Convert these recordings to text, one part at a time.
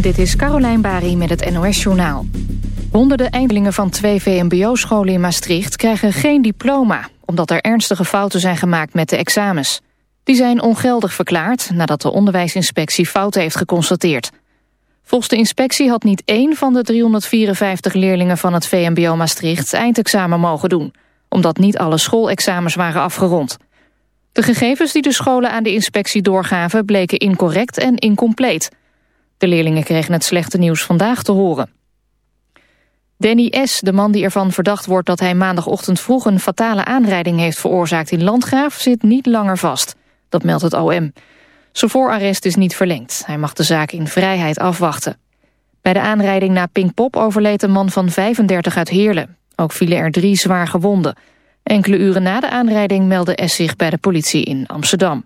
dit is Carolijn Bari met het NOS Journaal. Honderden eindlingen van twee VMBO-scholen in Maastricht krijgen geen diploma... omdat er ernstige fouten zijn gemaakt met de examens. Die zijn ongeldig verklaard nadat de onderwijsinspectie fouten heeft geconstateerd. Volgens de inspectie had niet één van de 354 leerlingen van het VMBO Maastricht eindexamen mogen doen... omdat niet alle schoolexamens waren afgerond. De gegevens die de scholen aan de inspectie doorgaven bleken incorrect en incompleet... De leerlingen kregen het slechte nieuws vandaag te horen. Danny S., de man die ervan verdacht wordt dat hij maandagochtend vroeg een fatale aanrijding heeft veroorzaakt in Landgraaf, zit niet langer vast. Dat meldt het OM. Zijn voorarrest is niet verlengd. Hij mag de zaak in vrijheid afwachten. Bij de aanrijding na Pinkpop overleed een man van 35 uit Heerlen. Ook vielen er drie zwaar gewonden. Enkele uren na de aanrijding meldde S zich bij de politie in Amsterdam.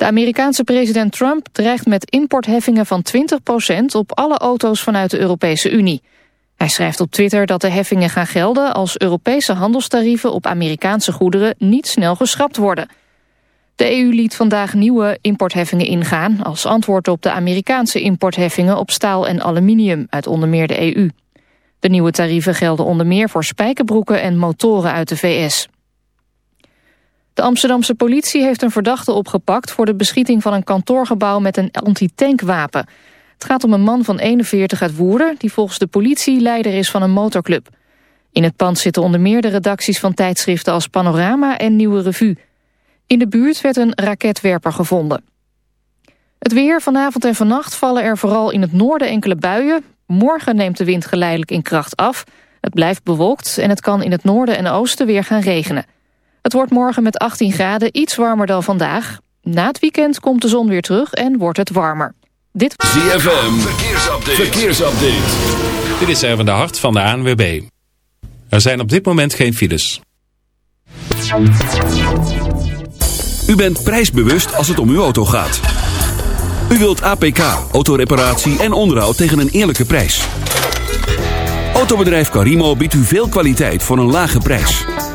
De Amerikaanse president Trump dreigt met importheffingen van 20% op alle auto's vanuit de Europese Unie. Hij schrijft op Twitter dat de heffingen gaan gelden als Europese handelstarieven op Amerikaanse goederen niet snel geschrapt worden. De EU liet vandaag nieuwe importheffingen ingaan als antwoord op de Amerikaanse importheffingen op staal en aluminium uit onder meer de EU. De nieuwe tarieven gelden onder meer voor spijkerbroeken en motoren uit de VS. De Amsterdamse politie heeft een verdachte opgepakt... voor de beschieting van een kantoorgebouw met een antitankwapen. Het gaat om een man van 41 uit Woerden... die volgens de politie leider is van een motorclub. In het pand zitten onder meer de redacties van tijdschriften... als Panorama en Nieuwe Revue. In de buurt werd een raketwerper gevonden. Het weer vanavond en vannacht vallen er vooral in het noorden enkele buien. Morgen neemt de wind geleidelijk in kracht af. Het blijft bewolkt en het kan in het noorden en oosten weer gaan regenen. Het wordt morgen met 18 graden iets warmer dan vandaag. Na het weekend komt de zon weer terug en wordt het warmer. Dit ZFM, verkeersupdate. verkeersupdate. Dit is even de hart van de ANWB. Er zijn op dit moment geen files. U bent prijsbewust als het om uw auto gaat. U wilt APK, autoreparatie en onderhoud tegen een eerlijke prijs. Autobedrijf Carimo biedt u veel kwaliteit voor een lage prijs.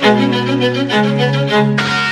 Thank you.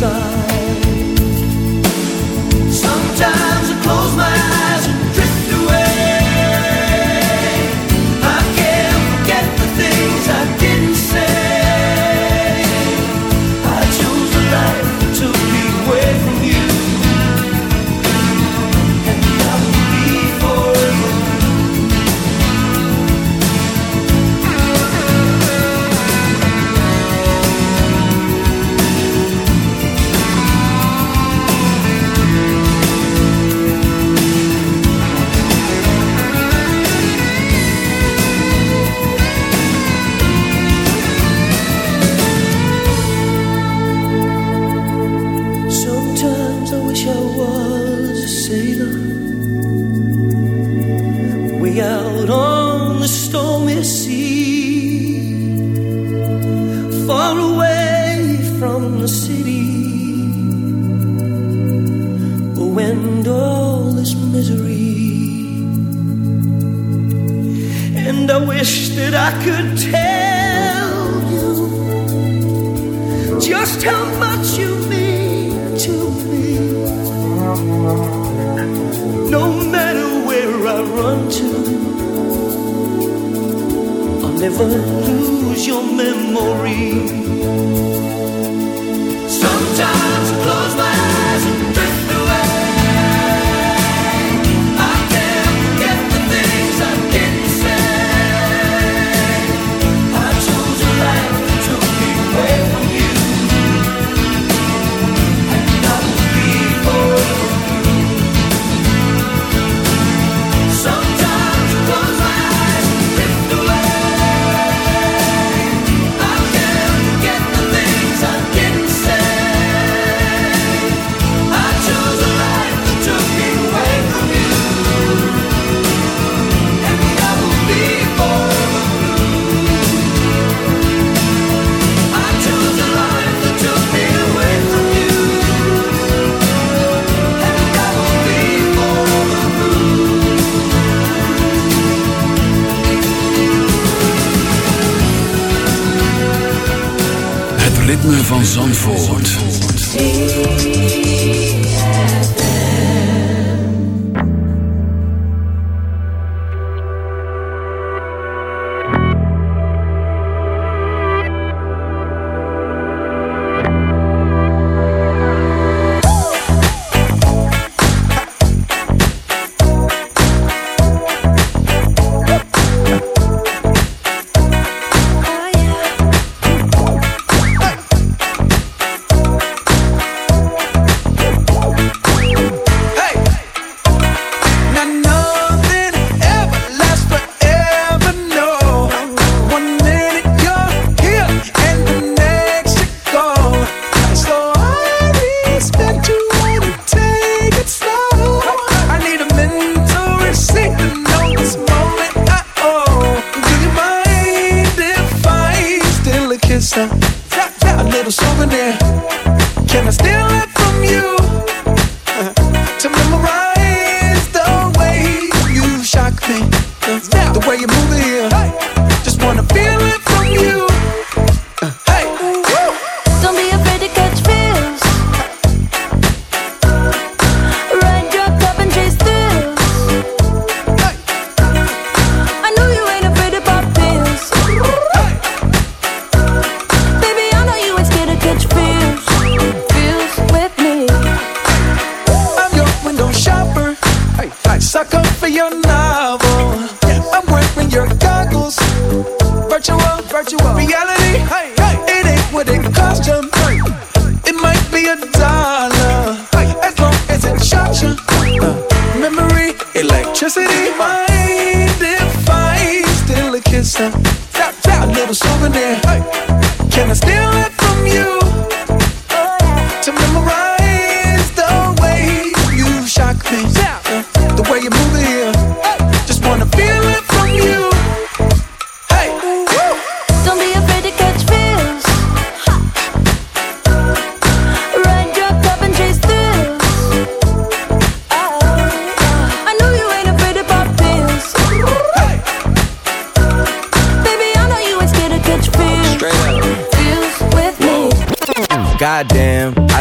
pensar.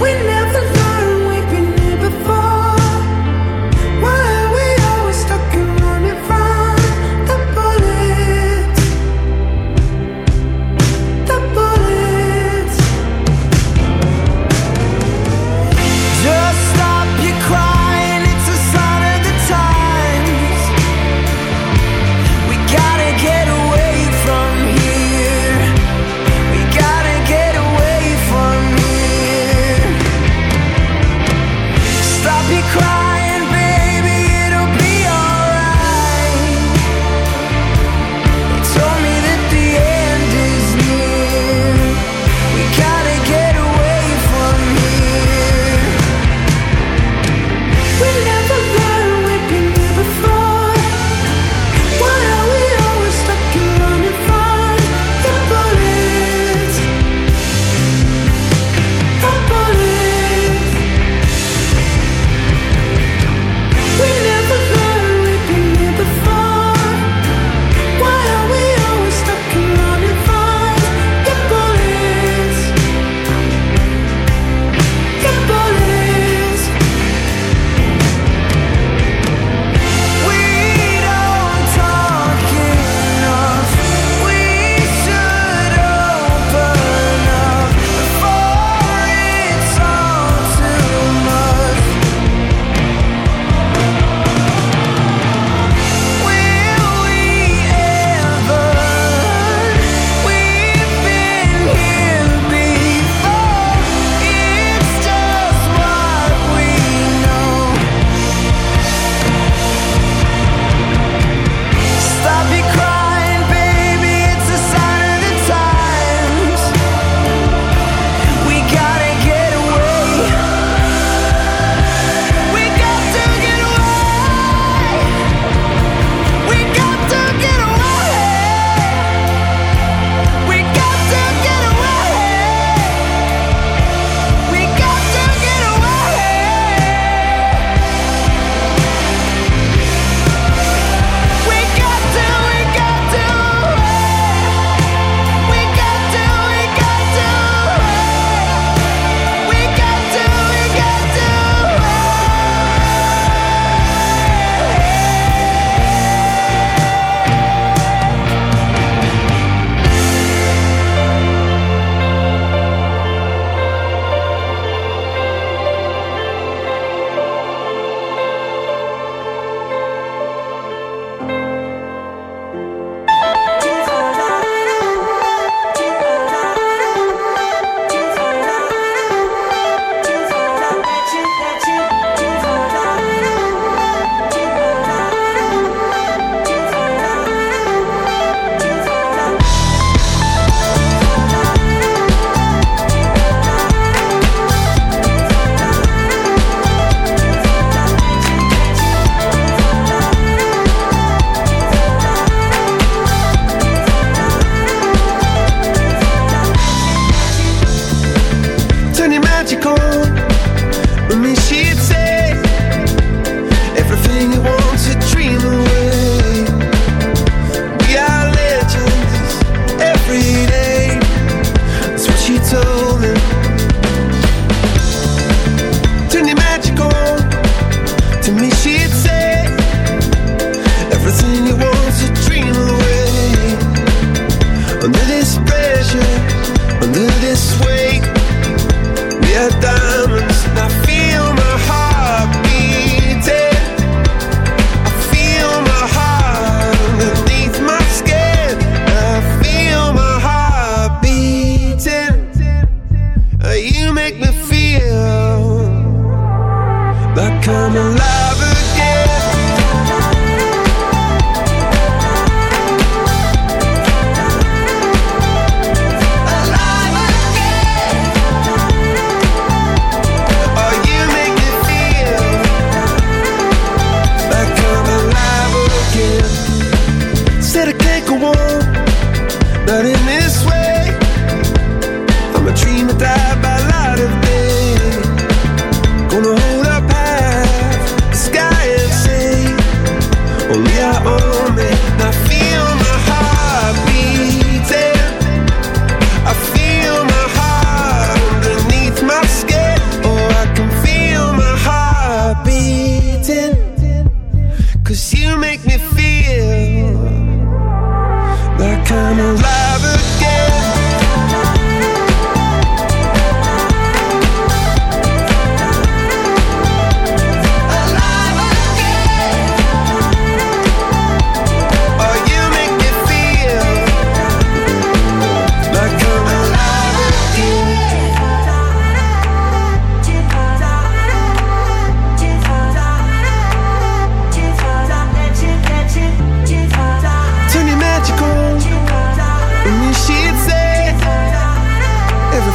We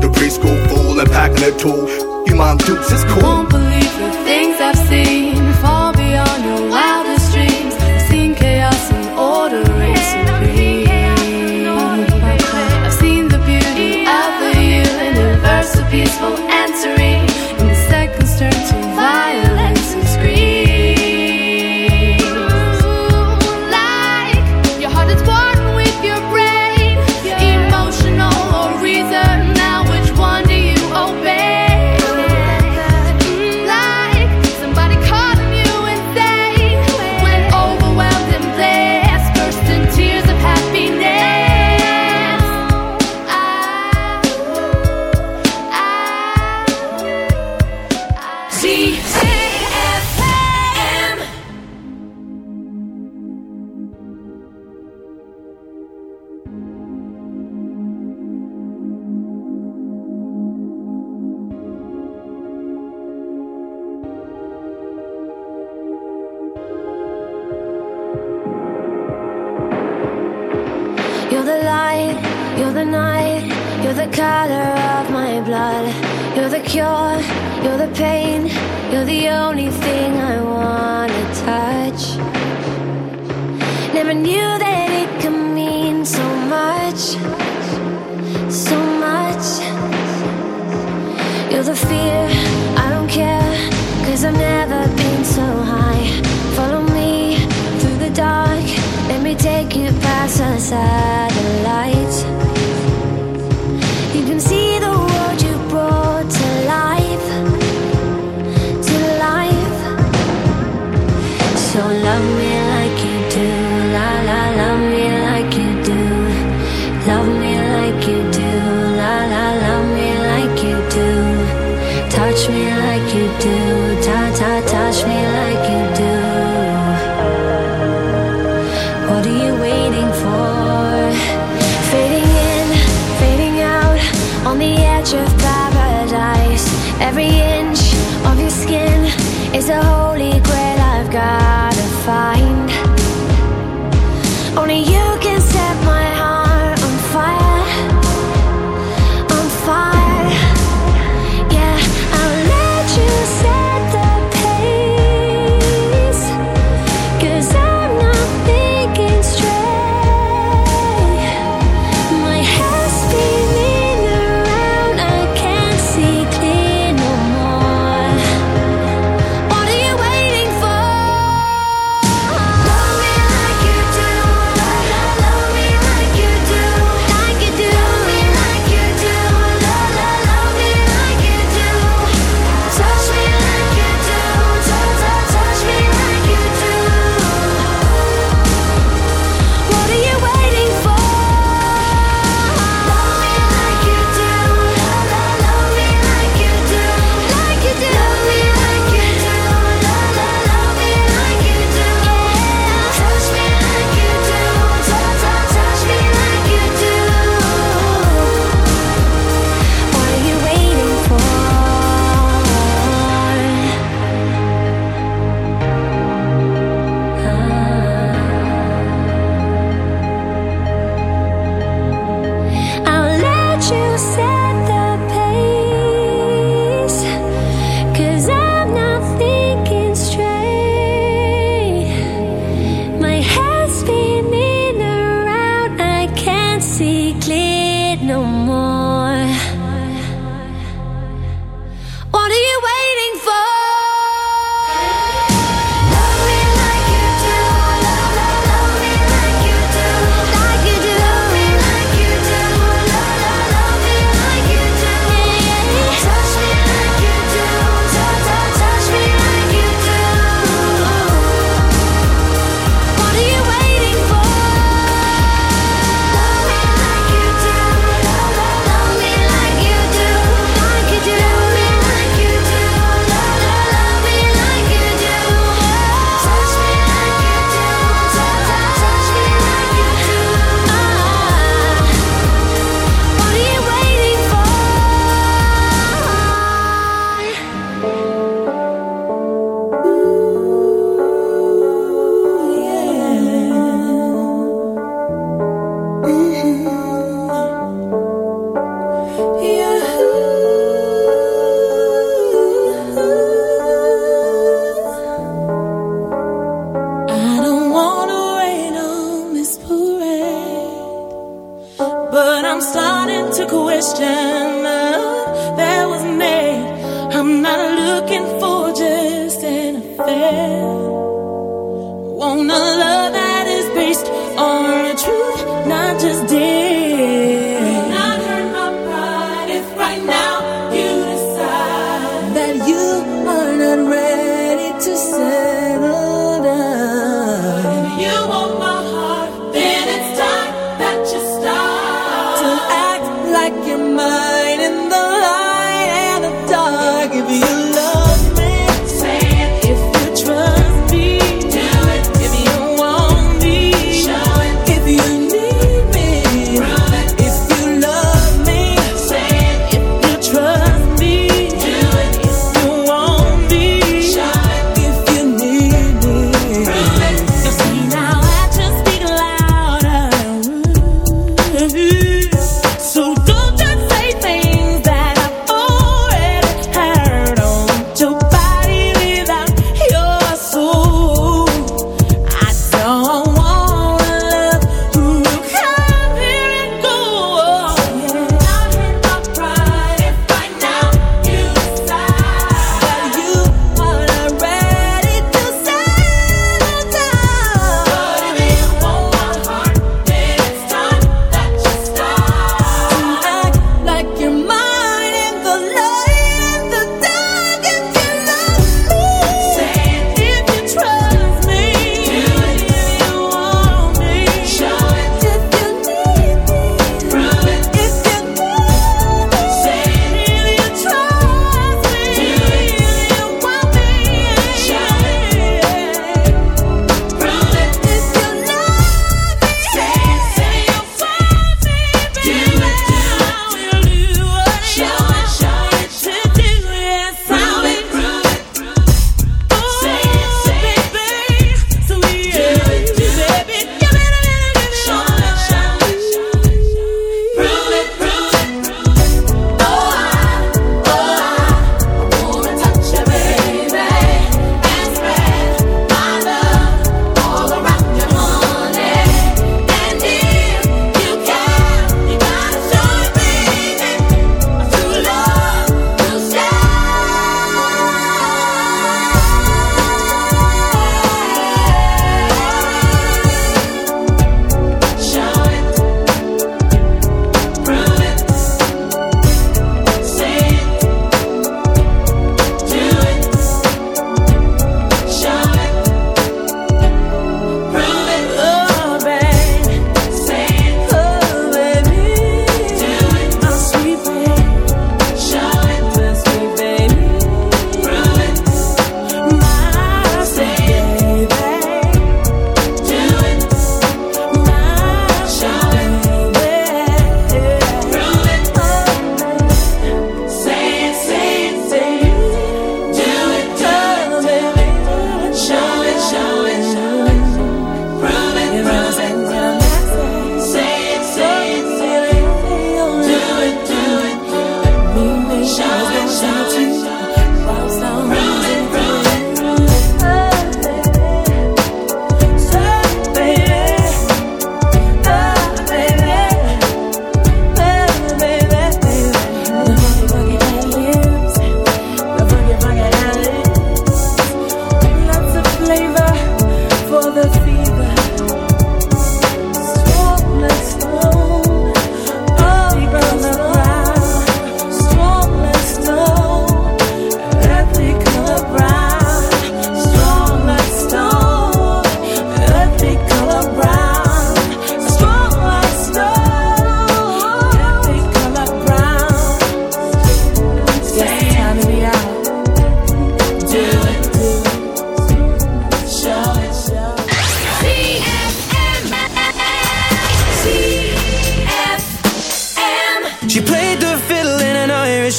The preschool fool and packing a tool. You mom dukes is cool. Won't believe the things I've seen Every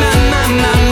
My, my, my, my,